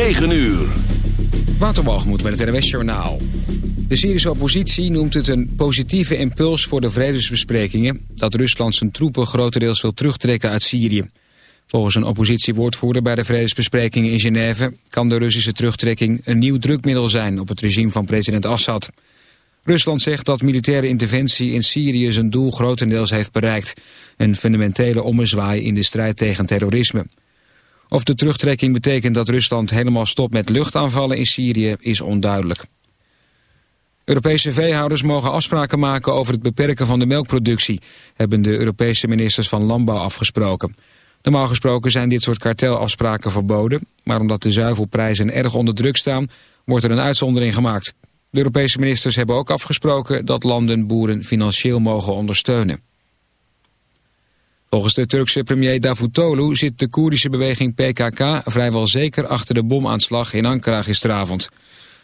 9 uur. Waterwalgemoed met het NWS Journaal. De Syrische oppositie noemt het een positieve impuls voor de vredesbesprekingen... dat Rusland zijn troepen grotendeels wil terugtrekken uit Syrië. Volgens een oppositiewoordvoerder bij de vredesbesprekingen in Genève... kan de Russische terugtrekking een nieuw drukmiddel zijn op het regime van president Assad. Rusland zegt dat militaire interventie in Syrië zijn doel grotendeels heeft bereikt. Een fundamentele ommezwaai in de strijd tegen terrorisme. Of de terugtrekking betekent dat Rusland helemaal stopt met luchtaanvallen in Syrië is onduidelijk. Europese veehouders mogen afspraken maken over het beperken van de melkproductie, hebben de Europese ministers van Landbouw afgesproken. Normaal gesproken zijn dit soort kartelafspraken verboden, maar omdat de zuivelprijzen erg onder druk staan, wordt er een uitzondering gemaakt. De Europese ministers hebben ook afgesproken dat landen boeren financieel mogen ondersteunen. Volgens de Turkse premier Davutoglu zit de Koerdische beweging PKK vrijwel zeker achter de bomaanslag in Ankara gisteravond.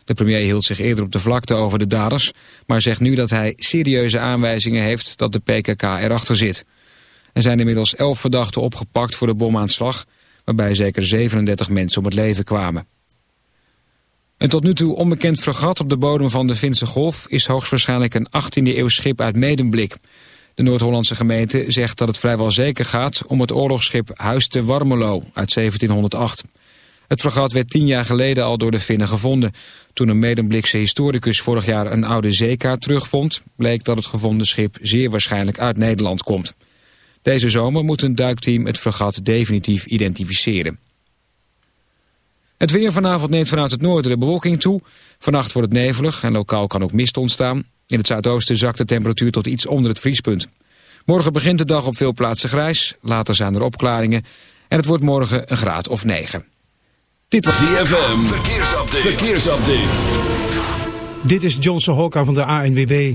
De premier hield zich eerder op de vlakte over de daders, maar zegt nu dat hij serieuze aanwijzingen heeft dat de PKK erachter zit. Er zijn inmiddels elf verdachten opgepakt voor de bomaanslag, waarbij zeker 37 mensen om het leven kwamen. Een tot nu toe onbekend fregat op de bodem van de Finse Golf is hoogstwaarschijnlijk een 18e eeuw schip uit Medemblik. De Noord-Hollandse gemeente zegt dat het vrijwel zeker gaat om het oorlogsschip Huis te Warmelo uit 1708. Het fregat werd tien jaar geleden al door de Finnen gevonden. Toen een Medemblikse historicus vorig jaar een oude zeekaart terugvond... bleek dat het gevonden schip zeer waarschijnlijk uit Nederland komt. Deze zomer moet een duikteam het fregat definitief identificeren. Het weer vanavond neemt vanuit het noorden de bewolking toe. Vannacht wordt het nevelig en lokaal kan ook mist ontstaan. In het zuidoosten zakt de temperatuur tot iets onder het vriespunt. Morgen begint de dag op veel plaatsen grijs. Later zijn er opklaringen. En het wordt morgen een graad of 9. Dit was ZFM. Verkeersupdate. Verkeersupdate. Dit is Johnson Hokka van de ANWB.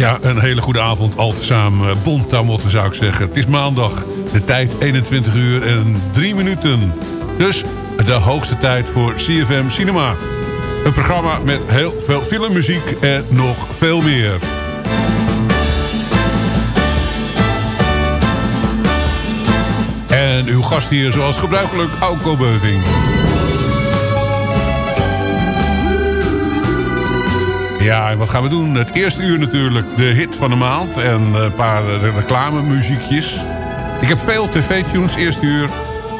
Ja, een hele goede avond al tezamen. Bontamotten zou ik zeggen. Het is maandag. De tijd 21 uur en 3 minuten. Dus de hoogste tijd voor CFM Cinema. Een programma met heel veel filmmuziek en nog veel meer. En uw gast hier zoals gebruikelijk, Auko Beuving. Ja, wat gaan we doen? Het eerste uur natuurlijk de hit van de maand en een paar reclamemuziekjes. Ik heb veel tv-tunes, eerste uur.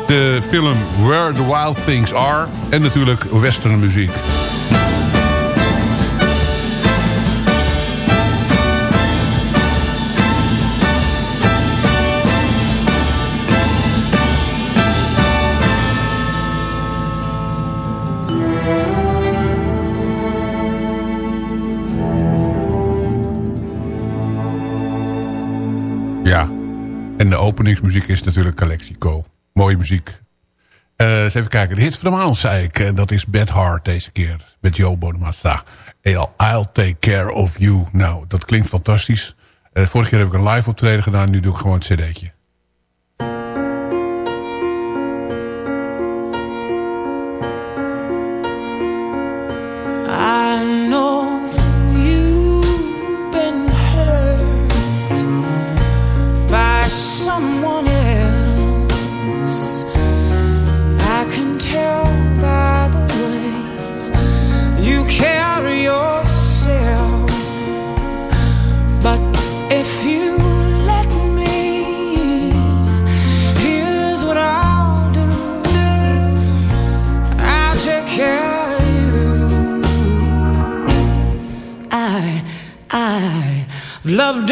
De film Where the Wild Things Are. En natuurlijk western muziek. Openingsmuziek is natuurlijk Calexico. Mooie muziek. Uh, eens even kijken. De hit van de maand, zei ik. En dat is Bad Heart deze keer. Met Joe Bonamassa. I'll, I'll take care of you. Nou, dat klinkt fantastisch. Uh, vorige keer heb ik een live optreden gedaan. Nu doe ik gewoon het cd'tje.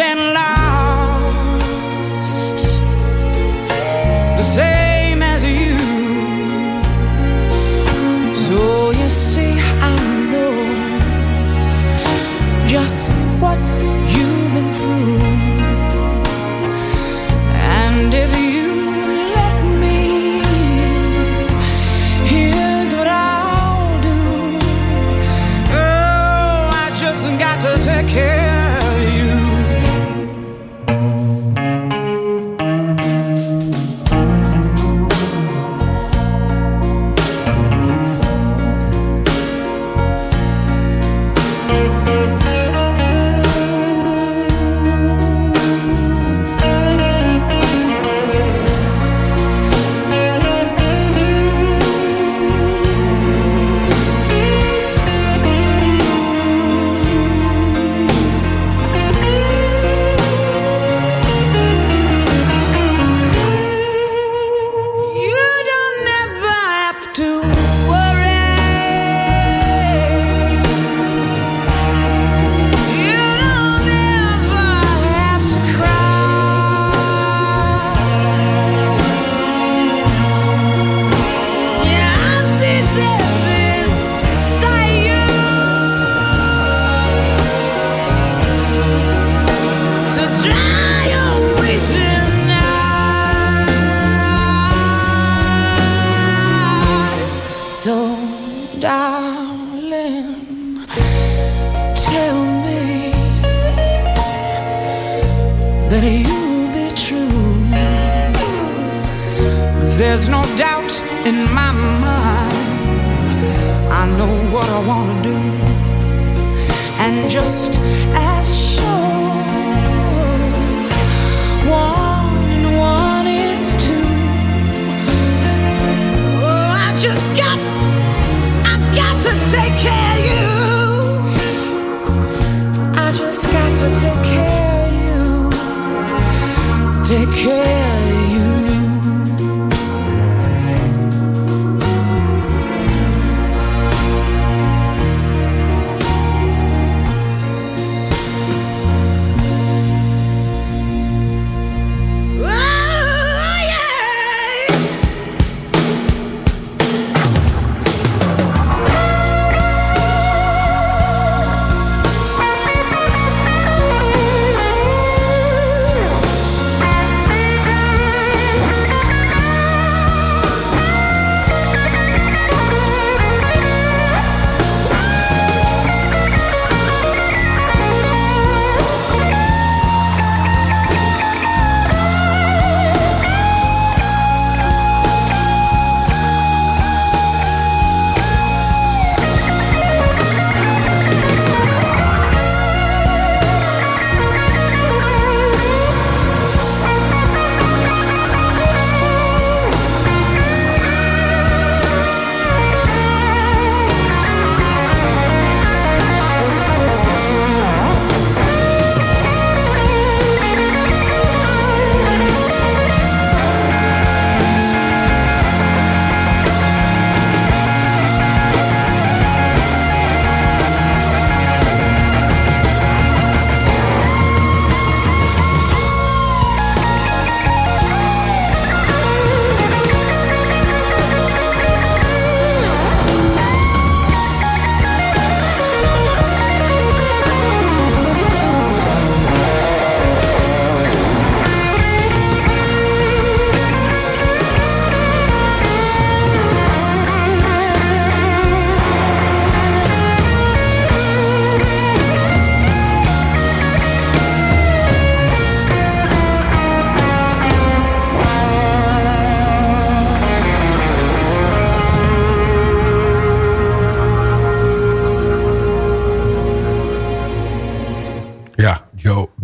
And lost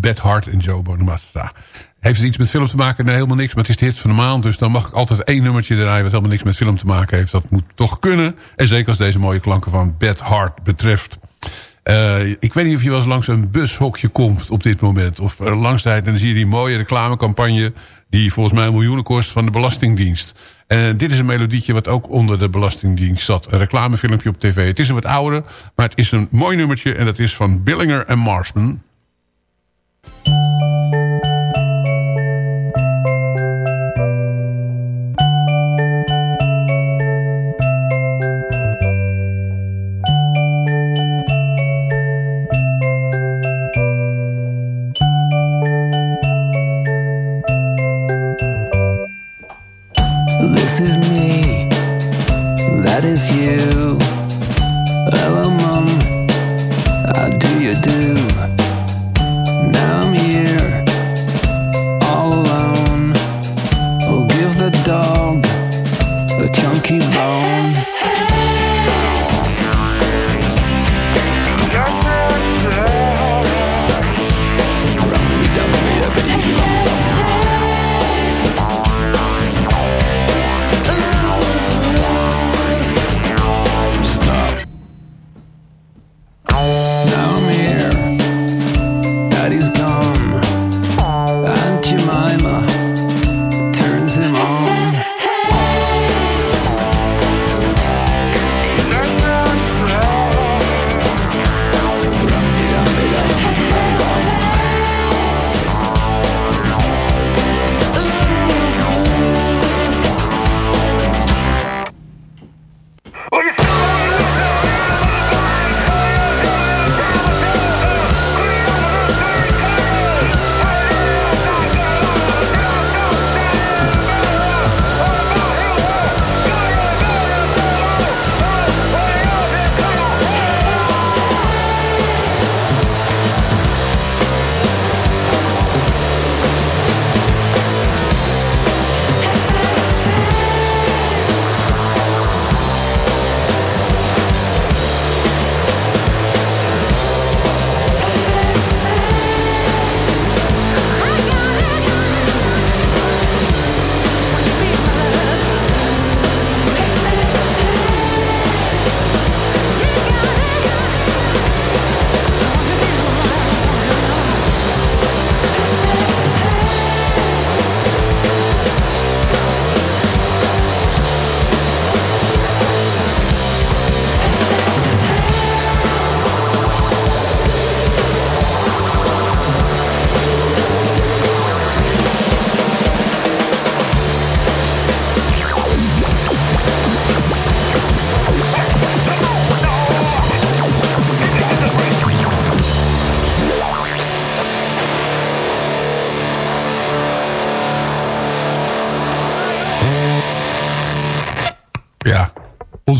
Beth Hart en Joe Bonamassa. Heeft het iets met film te maken? Nee, helemaal niks. Maar het is de hit van de maand. Dus dan mag ik altijd één nummertje draaien... wat helemaal niks met film te maken heeft. Dat moet toch kunnen. En zeker als deze mooie klanken van Beth Hart betreft. Uh, ik weet niet of je wel eens langs een bushokje komt op dit moment. Of uh, langs tijd en dan zie je die mooie reclamecampagne... die volgens mij miljoenen kost van de Belastingdienst. En dit is een melodietje wat ook onder de Belastingdienst zat. Een reclamefilmpje op tv. Het is een wat ouder, maar het is een mooi nummertje... en dat is van Billinger en Marsman. Música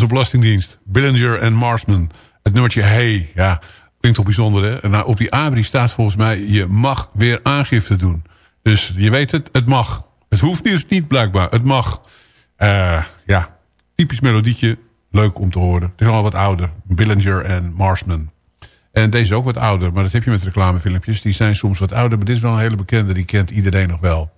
Belastingdienst. Billinger en Marsman. Het nummertje Hey. Ja, klinkt toch bijzonder hè. Nou, op die abri staat volgens mij... je mag weer aangifte doen. Dus je weet het, het mag. Het hoeft dus niet blijkbaar. Het mag. Uh, ja, typisch melodietje. Leuk om te horen. Het is al wat ouder. Billinger en Marsman. En deze is ook wat ouder. Maar dat heb je met reclamefilmpjes. Die zijn soms wat ouder. Maar dit is wel een hele bekende. Die kent iedereen nog wel.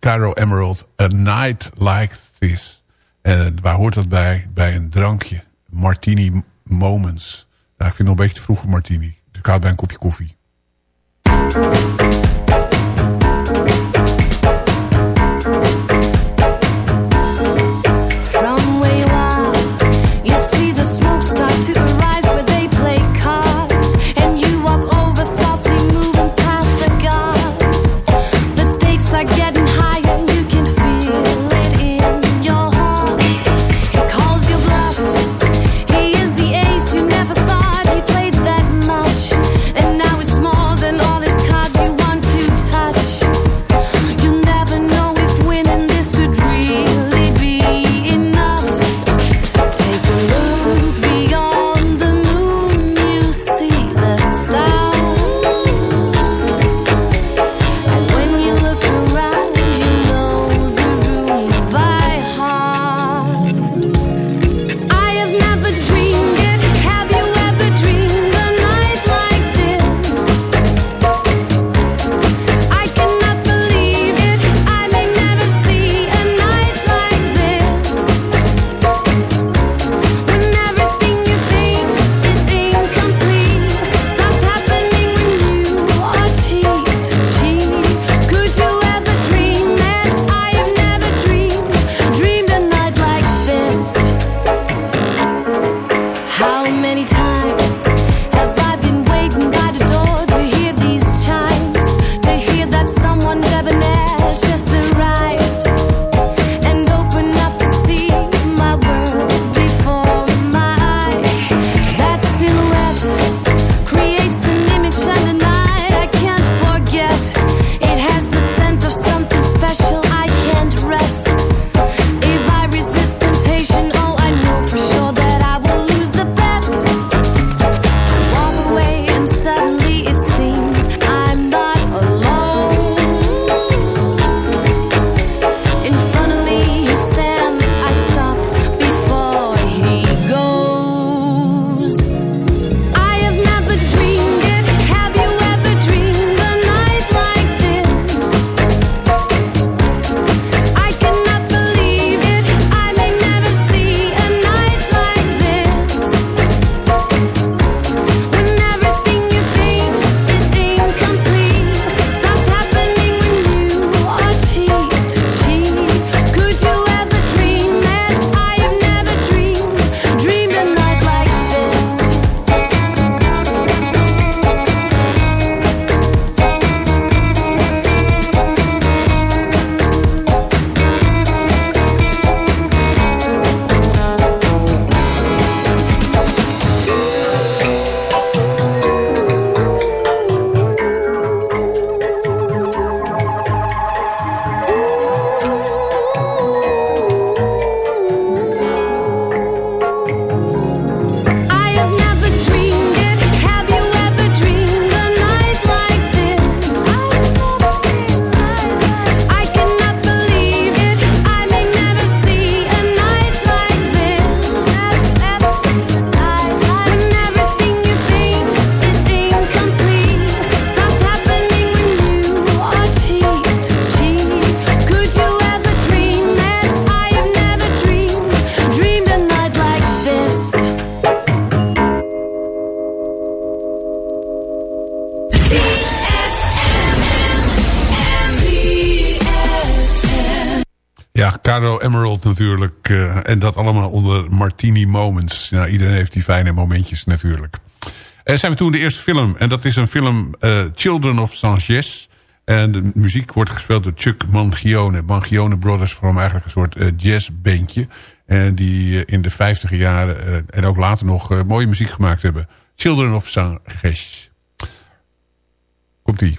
Cairo Emerald. A Night Like This. En waar hoort dat bij? Bij een drankje. Martini Moments. Ik vind het nog een beetje te vroeg voor martini. Dus ik houd bij een kopje koffie. Uh, en dat allemaal onder Martini Moments. Nou, iedereen heeft die fijne momentjes natuurlijk. En zijn we toen de eerste film. En dat is een film uh, Children of Saint-Gess. En de muziek wordt gespeeld door Chuck Mangione. Mangione Brothers vormen eigenlijk een soort uh, jazzbandje. En die in de vijftiger jaren en ook later nog mooie muziek gemaakt hebben. Children of Saint-Gess. Komt-ie.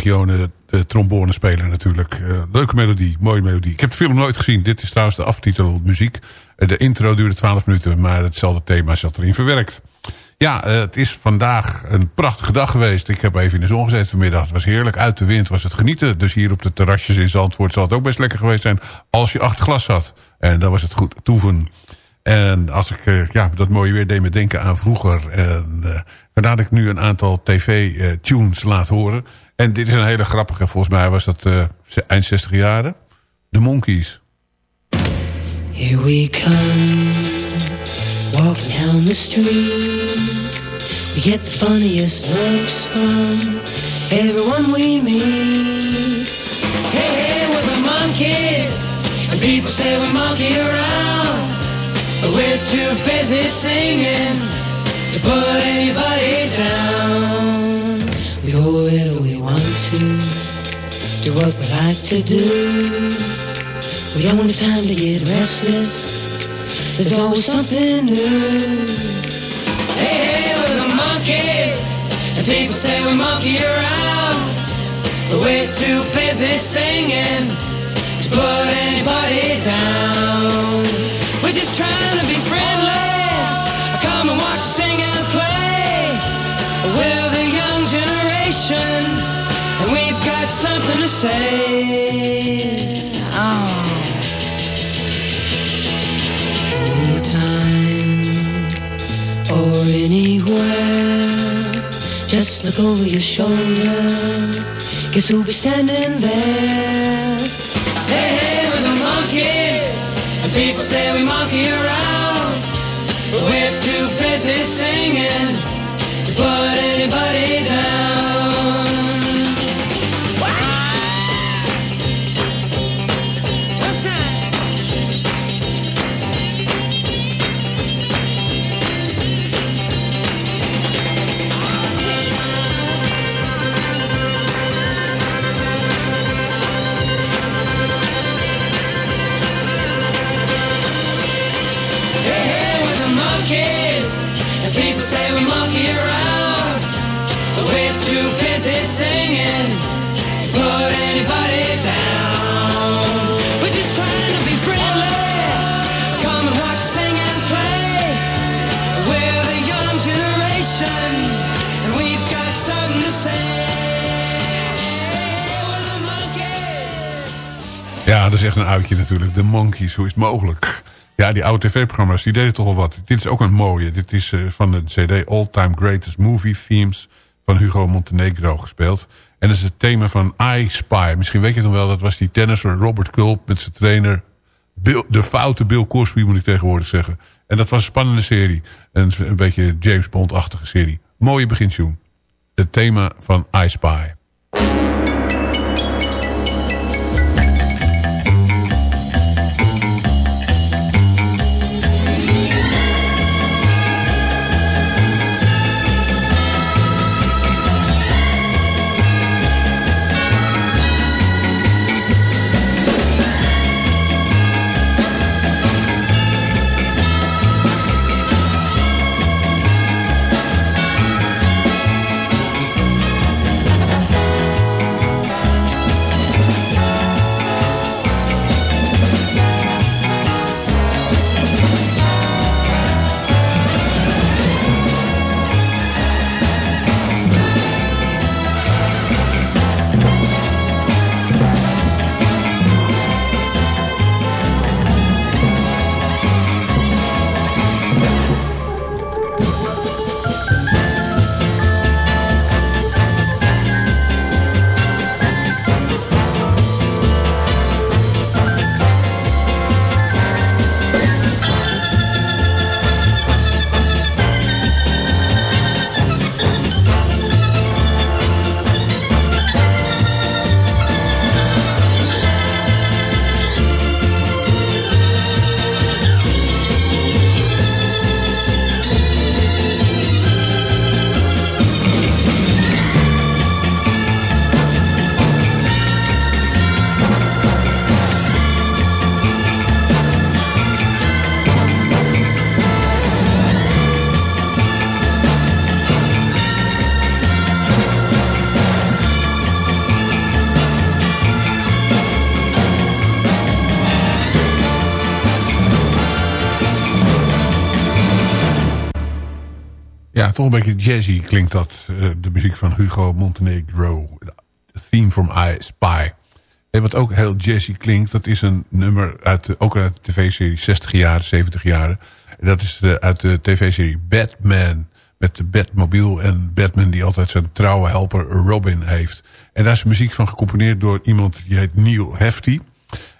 Chuck Mangione, de trombonespeler natuurlijk. Uh, leuke melodie, mooie melodie. Ik heb de film nooit gezien. Dit is trouwens de aftitel muziek. Uh, de intro duurde 12 minuten, maar hetzelfde thema zat erin verwerkt. Ja, uh, het is vandaag een prachtige dag geweest. Ik heb even in de zon gezeten vanmiddag. Het was heerlijk. Uit de wind was het genieten. Dus hier op de terrasjes in Zandvoort zal het ook best lekker geweest zijn... als je achter glas zat. En dan was het goed toeven. En als ik ja, dat mooie weer deed me denken aan vroeger. En, vandaar dat ik nu een aantal tv-tunes laat horen. En dit is een hele grappige. Volgens mij was dat uh, eind 60 jaren. De Monkeys. Here we come. Walking down the street. We get the funniest looks from everyone we meet. Hey, hey, we're the monkeys. And people say we monkey around. But we're too busy singing to put anybody down. Go wherever we want to, do what we like to do. We don't have time to get restless. There's always something new. Hey, hey, we're the monkeys, and people say we monkey around, but we're too busy singing to put anybody down. We're just trying to be friendly. Come and watch us sing and play. We're the young and we've got something to say. Oh. Anytime or anywhere, just look over your shoulder. Guess who'll be standing there? Hey, hey, we're the monkeys, and people say we monkey around. But we're too busy singing to put anybody down. Ja, dat is echt een uitje natuurlijk. De Monkeys, hoe is het mogelijk? Ja, die oude tv-programma's, die deden toch wel wat. Dit is ook een mooie. Dit is eh, van de cd All Time Greatest Movie Themes van Hugo Montenegro gespeeld. En dat is het thema van I Spy. Misschien weet je nog wel, dat was die tennisser Robert Culp met zijn trainer. Bill, de foute Bill Cosby moet ik tegenwoordig zeggen. En dat was een spannende serie. Een, een beetje James Bond-achtige serie. Mooie begintune. Het thema van I Spy. Een beetje jazzy klinkt dat. eh, de muziek van Hugo Montenegro. The theme from I Spy. En wat ook heel jazzy klinkt, dat is een nummer uit ook uit de tv-serie 60 jaar, 70 jaren. En dat is de, uit de tv-serie Batman. Met de Batmobile en Batman die altijd zijn trouwe helper Robin heeft. En daar is muziek van gecomponeerd door iemand die heet Neil Hefti.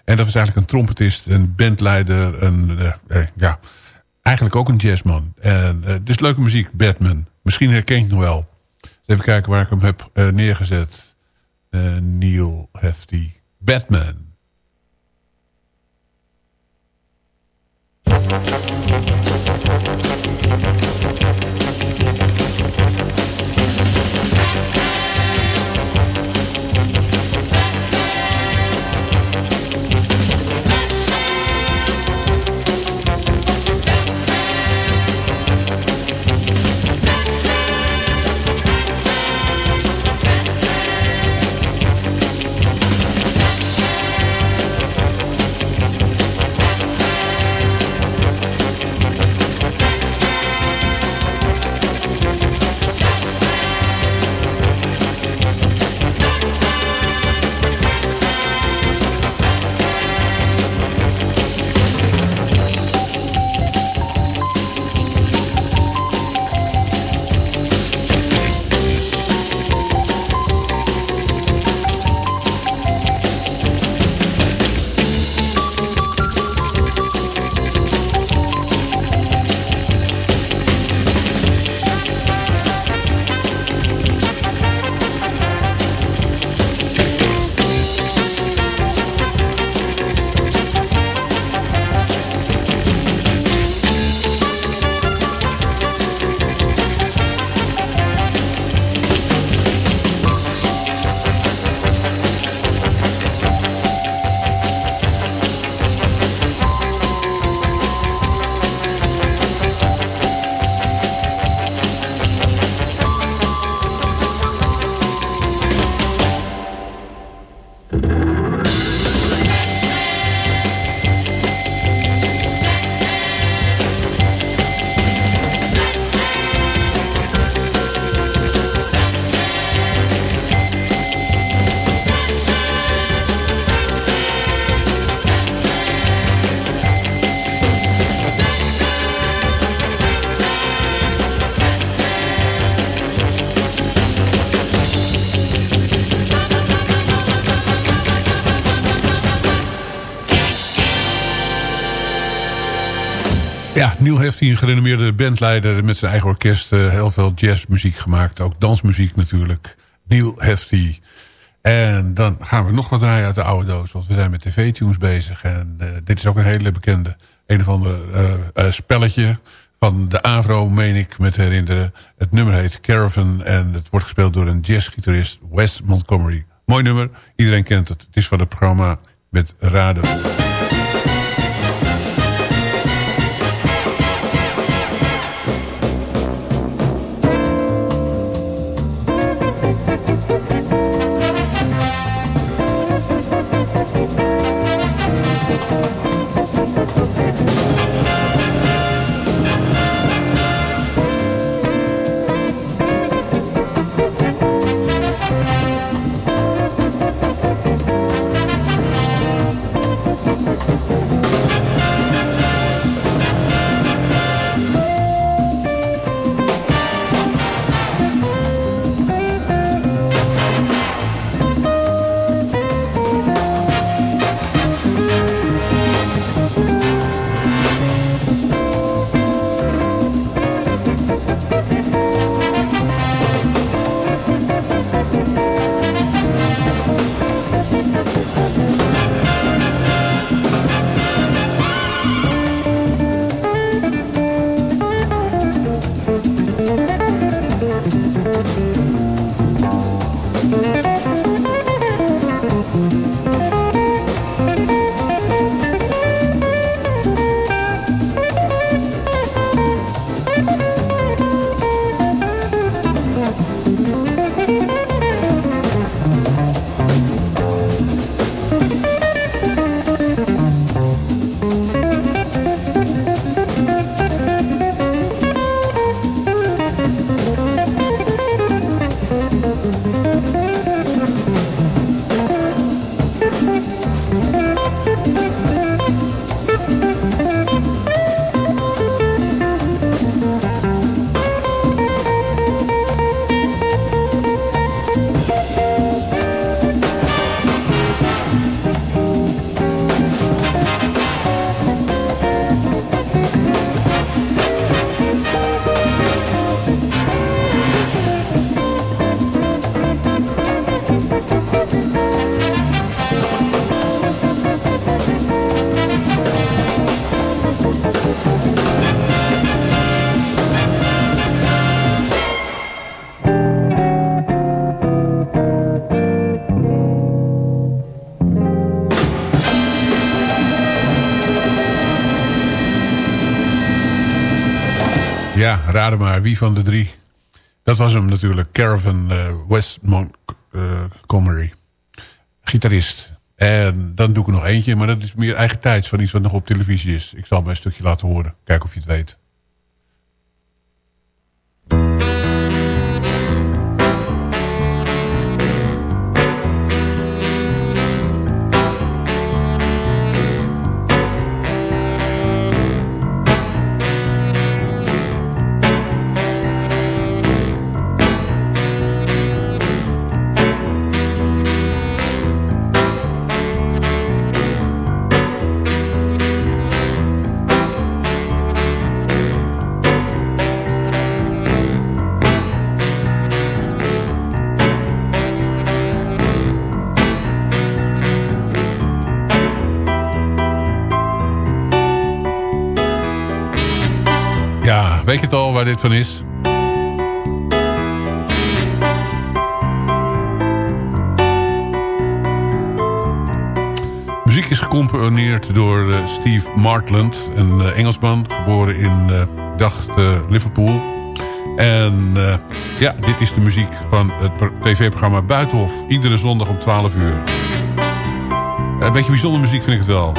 En dat is eigenlijk een trompetist, een bandleider, een, eh, eh, ja, eigenlijk ook een jazzman. En, uh, dus leuke muziek, Batman. Misschien herkent je wel. Even kijken waar ik hem heb eh, neergezet. Uh, Neil Hefty, Batman. Een gerenommeerde bandleider met zijn eigen orkest uh, heel veel jazzmuziek gemaakt. Ook dansmuziek natuurlijk. Neil Hefty. En dan gaan we nog wat draaien uit de oude doos. Want we zijn met tv-tunes bezig. En uh, dit is ook een hele bekende. Een of ander uh, spelletje van de Avro, meen ik me te herinneren. Het nummer heet Caravan. En het wordt gespeeld door een jazzgitarist Wes Montgomery. Mooi nummer. Iedereen kent het. Het is van het programma met Raden. Ja, raden maar wie van de drie. Dat was hem natuurlijk. Caravan uh, West. Gitarist. En dan doe ik er nog eentje. Maar dat is meer eigen tijds van iets wat nog op televisie is. Ik zal mij een stukje laten horen. Kijken of je het weet. Waar dit van is? Muziek is gecomponeerd door uh, Steve Martland, een uh, Engelsman, geboren in, uh, dacht, Liverpool. En ja, dit is de muziek van het tv-programma Buitenhof. Iedere zondag om 12 uur. Een beetje bijzondere muziek vind ik het wel.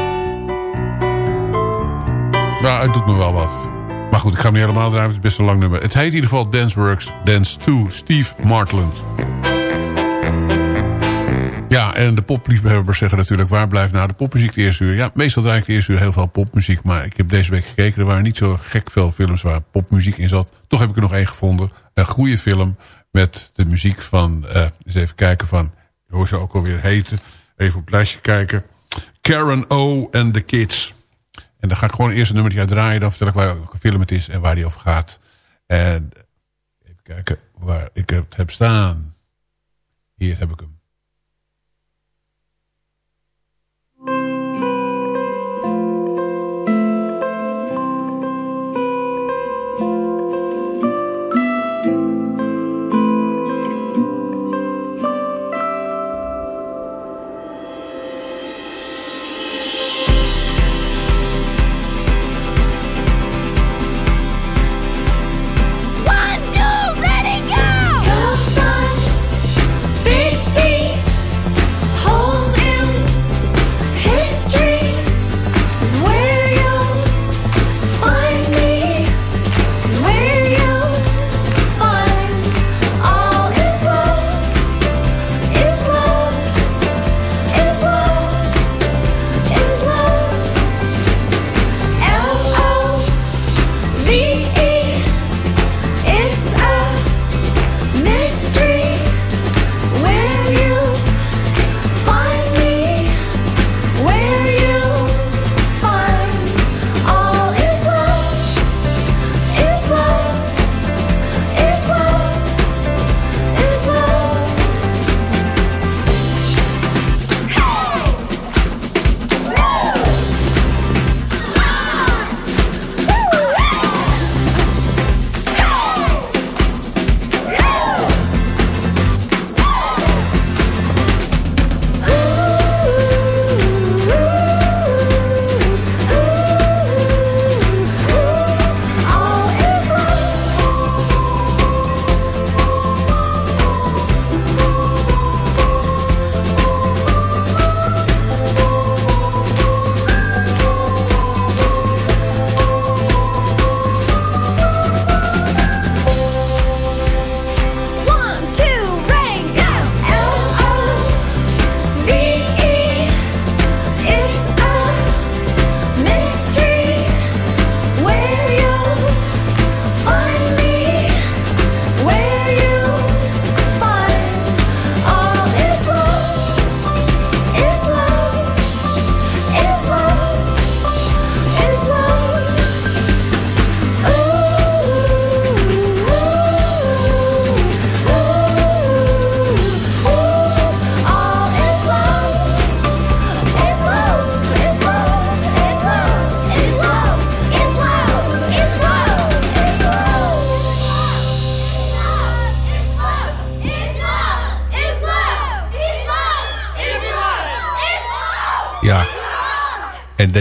Nou, het doet me wel wat. Maar goed, ik ga hem niet helemaal draaien. Het is best een lang nummer. Het heet in ieder geval Danceworks Dance 2. Steve Martland. Ja, en de popliefhebbers zeggen natuurlijk... waar blijft nou de popmuziek de eerste uur? Ja, meestal draai ik de eerste uur heel veel popmuziek. Maar ik heb deze week gekeken. Er waren niet zo gek veel films waar popmuziek in zat. Toch heb ik er nog één gevonden. Een goede film met de muziek van... Uh, eens even kijken van... Hoe ze ook alweer heten. Even op het lijstje kijken. Karen O and the Kids. En dan ga ik gewoon eerst een nummertje uitdraaien. Dan vertel ik welke film het is en waar die over gaat. En even kijken waar ik het heb staan. Hier heb ik hem.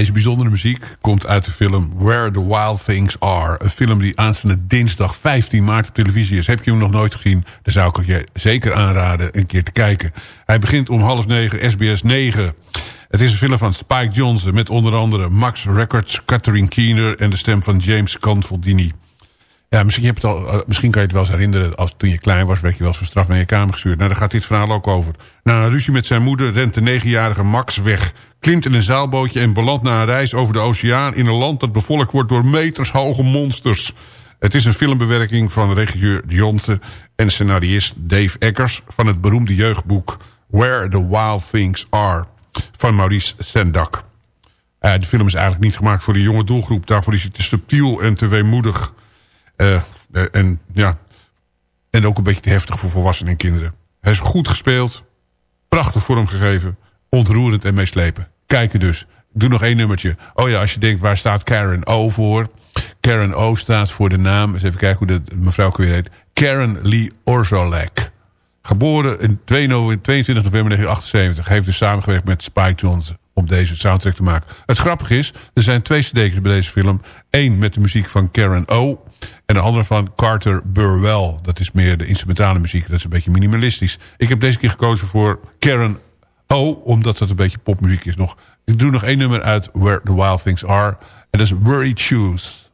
Deze bijzondere muziek komt uit de film Where the Wild Things Are. Een film die aanstaande dinsdag 15 maart op televisie is. Heb je hem nog nooit gezien? Dan zou ik je zeker aanraden een keer te kijken. Hij begint om half negen, SBS 9. Het is een film van Spike Jonze met onder andere Max Records, Catherine Keener... en de stem van James Gandolfini. Ja, misschien, het eh, kan je het wel eens herinneren. Als, toen je klein was, werd je wel eens voor straf naar je kamer gestuurd. Nou, daar gaat dit verhaal ook over. Na een ruzie met zijn moeder rent de negenjarige Max weg. Klimt in een zeilbootje en belandt na een reis over de oceaan... in een land dat bevolkt wordt door metershoge monsters. Het is een filmbewerking van regisseur Jonsen en scenarist Dave Eggers... van het beroemde jeugdboek Where the Wild Things Are... van Maurice Sendak. Eh, de film is eigenlijk niet gemaakt voor de jonge doelgroep. Daarvoor is hij te subtiel en te weemoedig... Eh, eh, en, ja, en ook een beetje te heftig voor volwassenen en kinderen. Hij is goed gespeeld. Prachtig vormgegeven. Ontroerend en meeslepen. Kijken dus. Doe nog één nummertje. Oh ja, als je denkt, waar staat Karen O voor? Karen O staat voor de naam. Eens even kijken hoe de mevrouw weer heet. Karen Lee Orzolek. Geboren in 22 november 1978. Heeft dus samengewerkt met Spike Jonze om deze soundtrack te maken. Het grappige is, er zijn twee cd's bij deze film. Eén met de muziek van Karen O. En de andere van Carter Burwell. Dat is meer de instrumentale muziek. Dat is een beetje minimalistisch. Ik heb deze keer gekozen voor Karen O. Omdat het een beetje popmuziek is nog. Ik doe nog één nummer uit Where the Wild Things Are. En dat is Worry Shoes.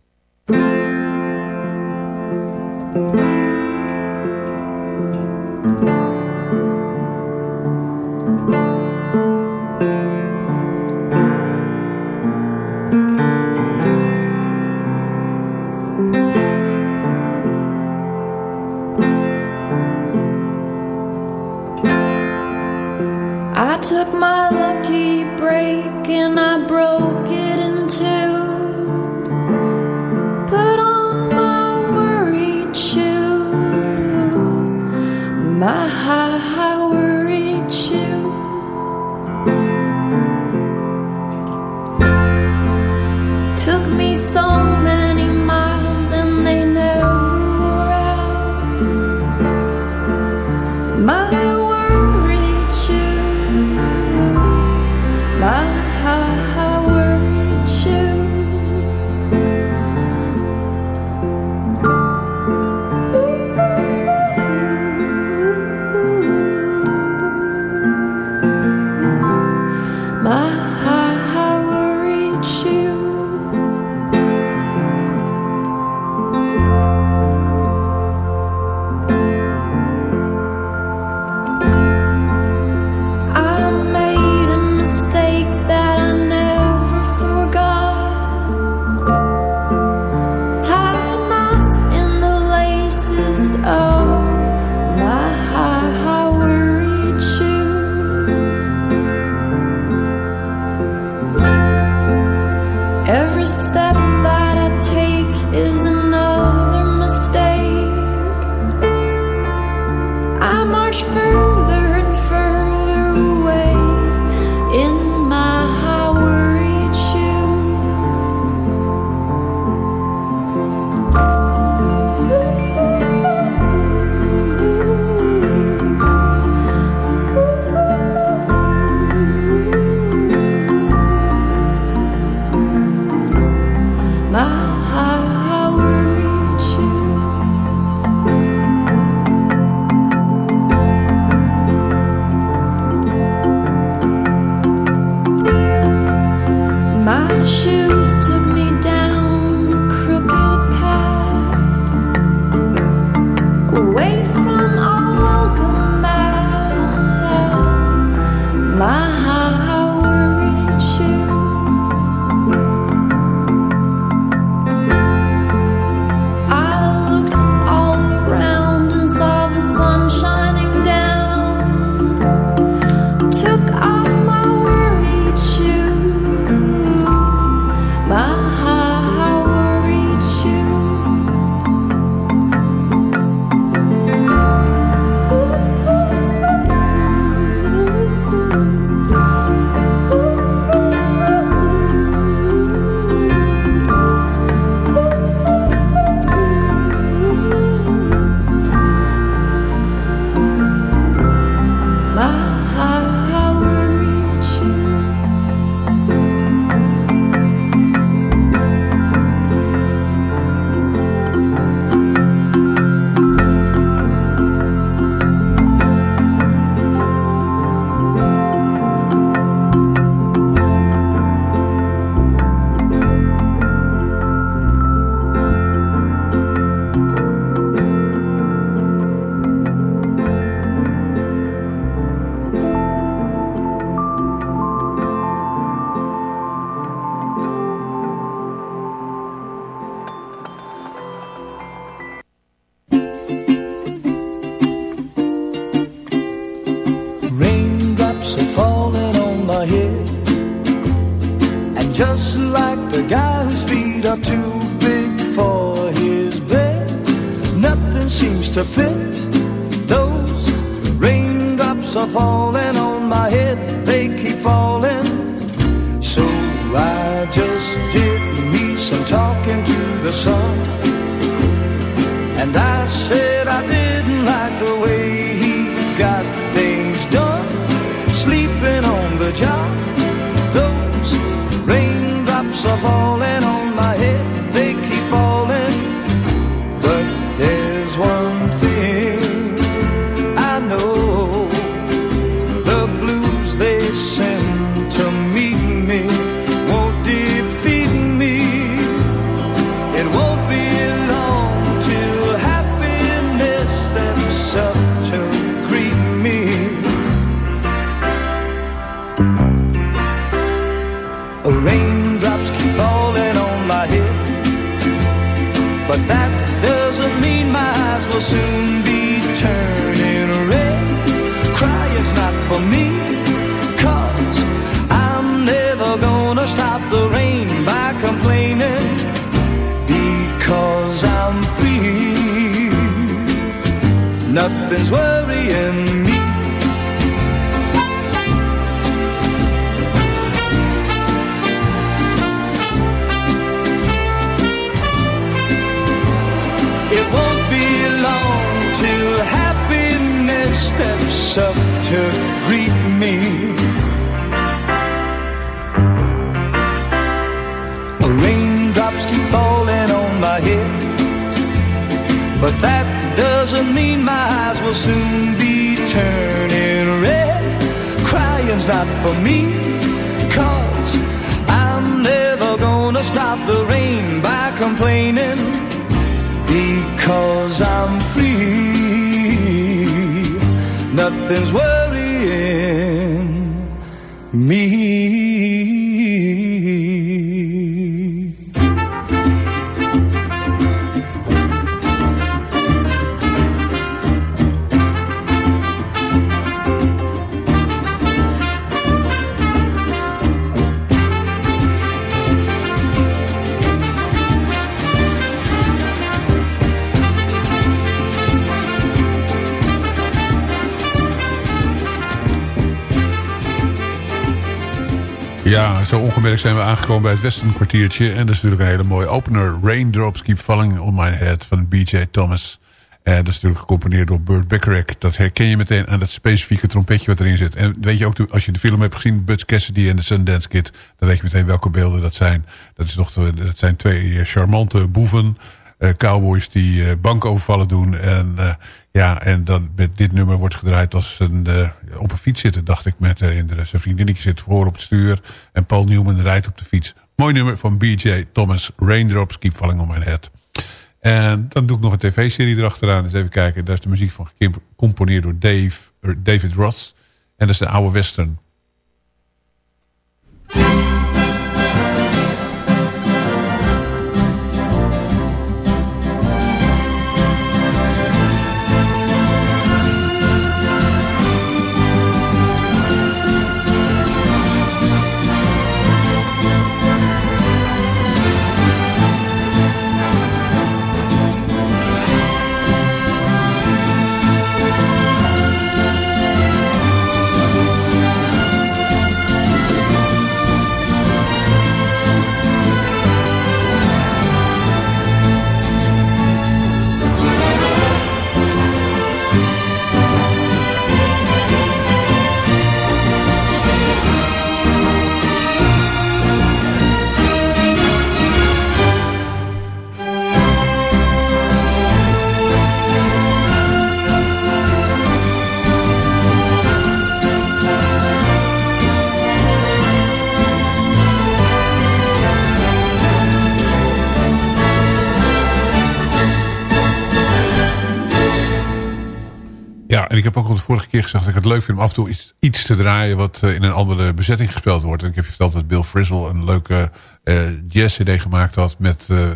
Me. Ongemerkt zijn we aangekomen bij het Western kwartiertje. En dat is natuurlijk een hele mooie opener. Raindrops Keep Falling on My Head van B.J. Thomas. En dat is natuurlijk gecomponeerd door Burt Bacharach. Dat herken je meteen aan dat specifieke trompetje wat erin zit. En weet je ook, als je de film hebt gezien, Butch Cassidy en de Sundance Kid... dan weet je meteen welke beelden dat zijn. Dat, is nog, dat zijn twee charmante boeven... eh, cowboys die eh, bankovervallen doen. En eh, ja, en dan met dit nummer wordt gedraaid als een, eh, op een fiets zitten, dacht ik. Met eh, in de, zijn vriendinnetje zit voor op het stuur. En Paul Newman rijdt op de fiets. Mooi nummer van B.J. Thomas. Raindrops Keep Falling on My Head. En dan doe ik nog een tv-serie erachteraan. Eens even kijken. Daar is de muziek van gecomponeerd door Dave, eh, David Ross. En dat is de oude western. Heb ook al de vorige keer gezegd dat ik het leuk vind om af en toe iets, iets te draaien wat eh, in een andere bezetting gespeeld wordt. En ik heb je verteld dat Bill Frisell een leuke eh jazz-cd gemaakt had met eh,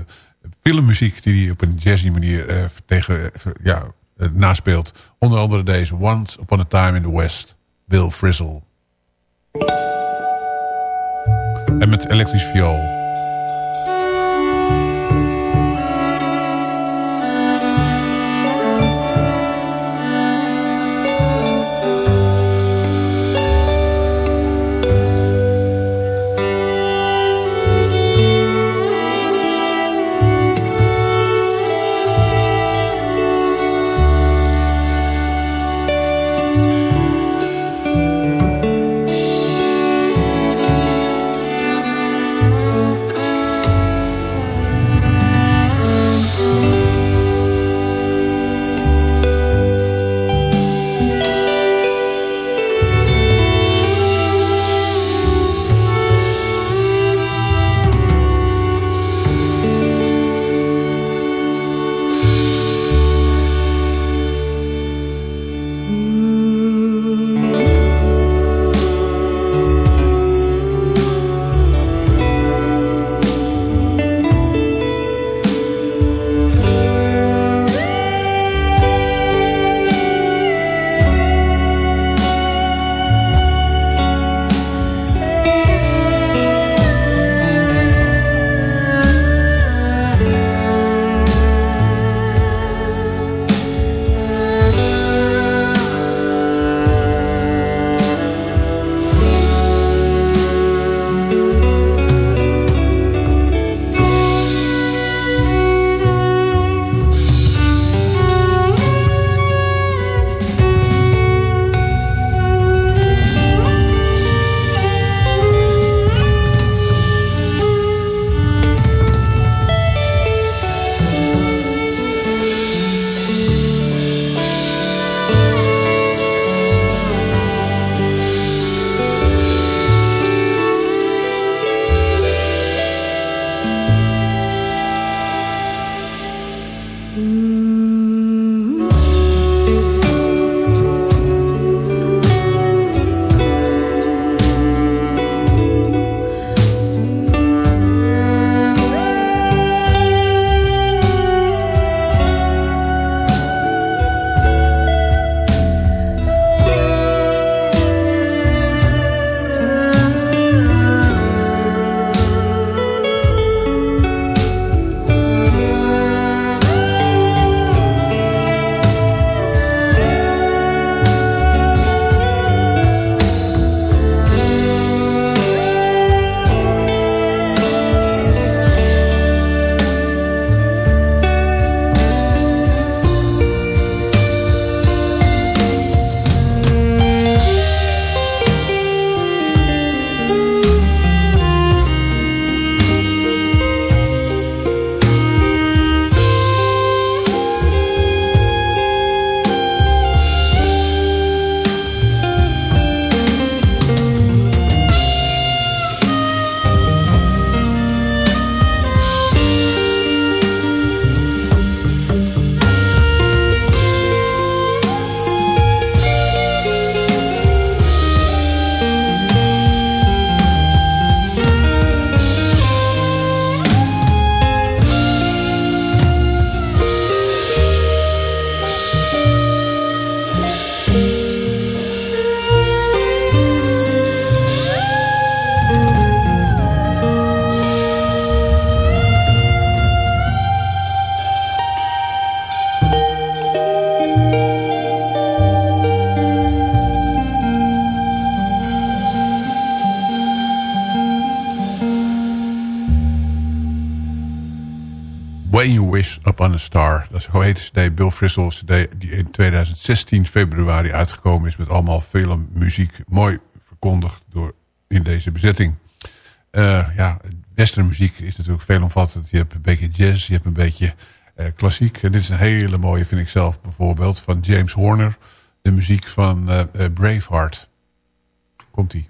filmmuziek die hij op een jazzy manier tegen, ja, naspeelt. Onder andere deze Once Upon a Time in the West, Bill Frisell. En met elektrisch viool. Hoe heet de cd, Bill Frisell's cd... die in 2016 februari uitgekomen is... met allemaal filmmuziek. Mooi verkondigd door in deze bezetting. Uh, ja, westernmuziek is natuurlijk veelomvattend. Je hebt een beetje jazz, je hebt een beetje uh, klassiek. En dit is een hele mooie, vind ik zelf bijvoorbeeld... van James Horner. De muziek van uh, Braveheart. Komt-ie.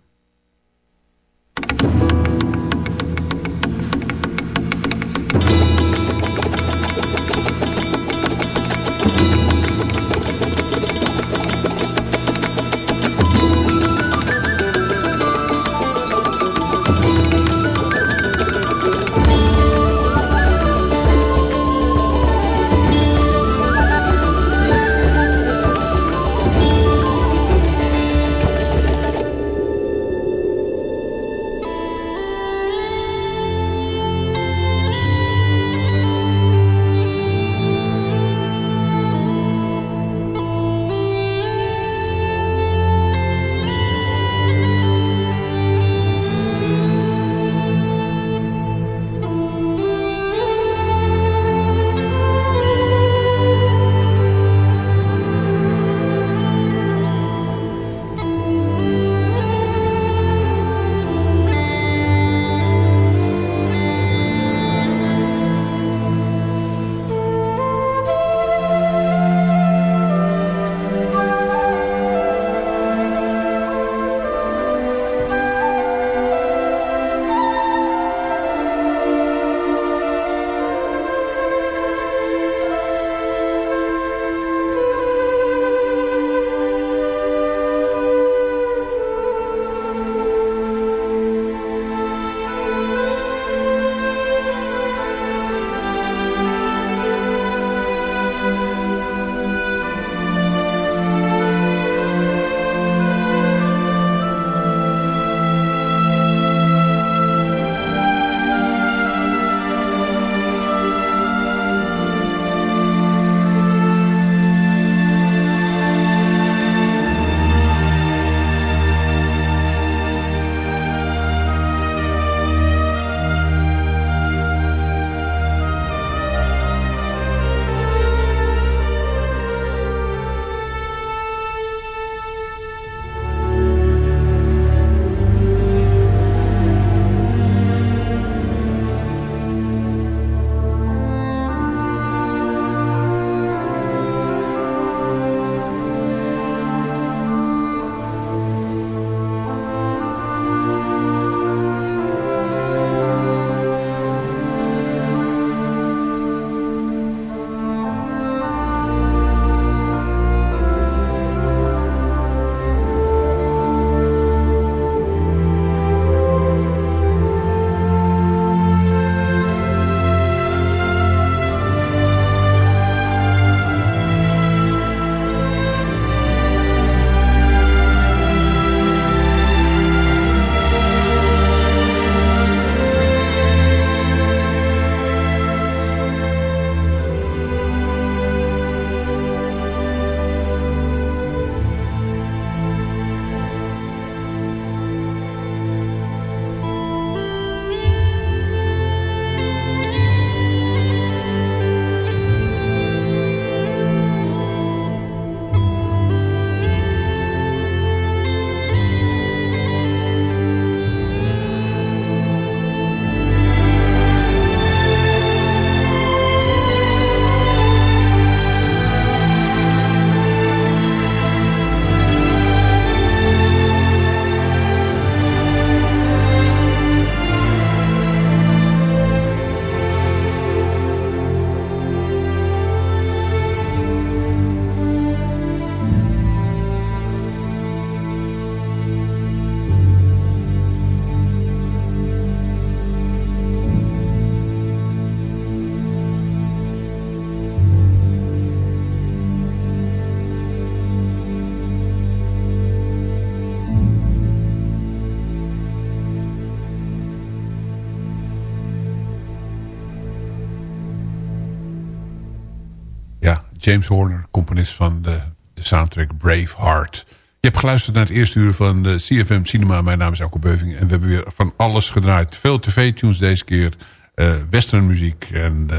James Horner, componist van de, de soundtrack Braveheart. Je hebt geluisterd naar het eerste uur van de CFM Cinema. Mijn naam is Elke Beuving en we hebben weer van alles gedraaid. Veel tv-tunes deze keer, eh westernmuziek en eh,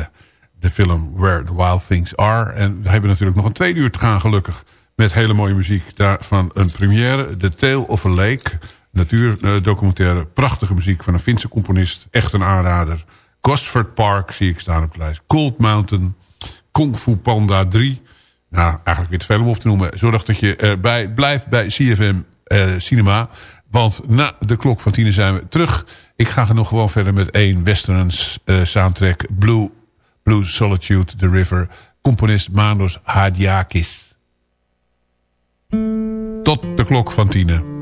de film Where the Wild Things Are. En we hebben natuurlijk nog een tweede uur te gaan gelukkig. Met hele mooie muziek daarvan een première. The Tale of a Lake, natuurdocumentaire. Prachtige muziek van een Finse componist. Echt een aanrader. Gosford Park zie ik staan op de lijst. Cold Mountain. Kung Fu Panda 3. Nou, eigenlijk weer te veel om op te noemen. Zorg dat je erbij blijft bij CFM eh, Cinema. Want na de klok van tien zijn we terug. Ik ga nog gewoon verder met één western eh, soundtrack. Blue, Blue Solitude, The River. Componist Manos Hadiakis. Tot de klok van tienen.